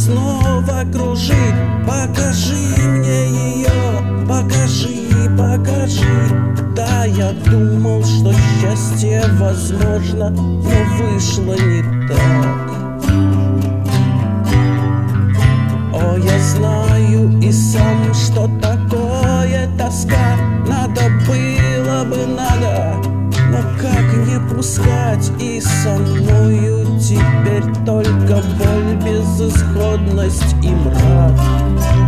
снова кружит Покажи мне ее, покажи, покажи Да, я думал, что счастье возможно, но вышло не то. не пускать И со мною теперь только боль, безысходность и мрак.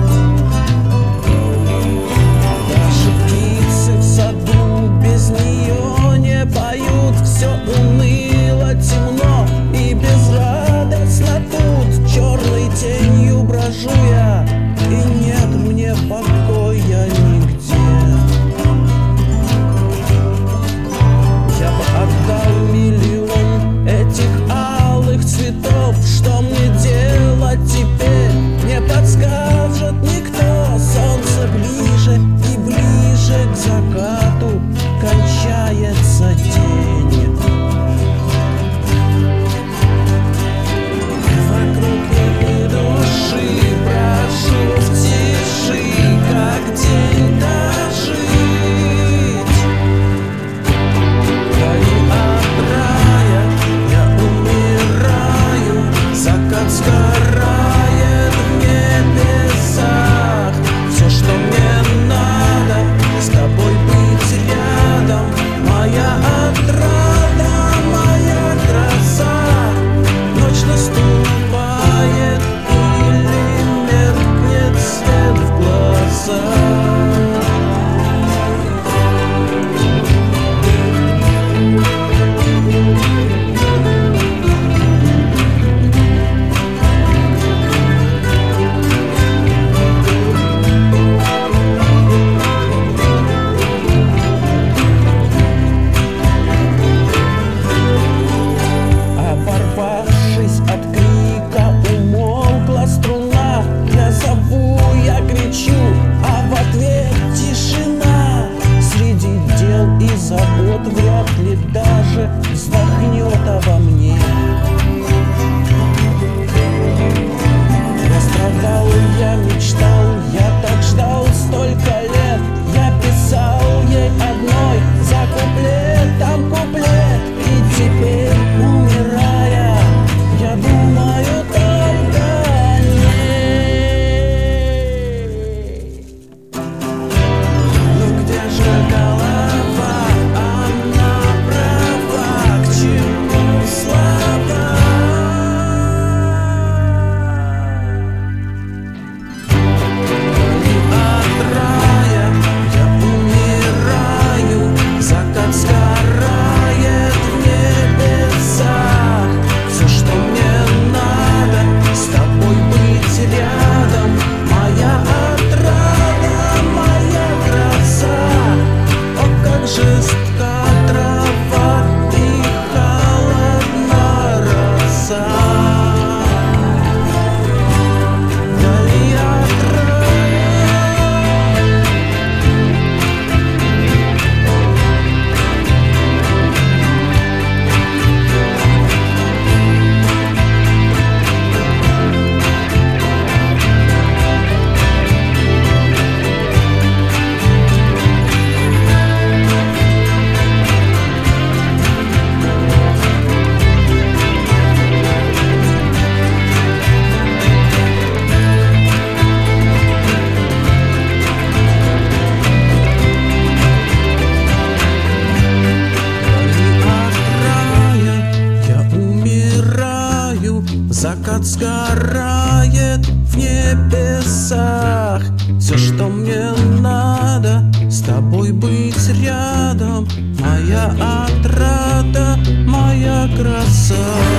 Закат сгорает в небесах. Все, что мне надо, с тобой быть рядом. Моя отрада, моя красота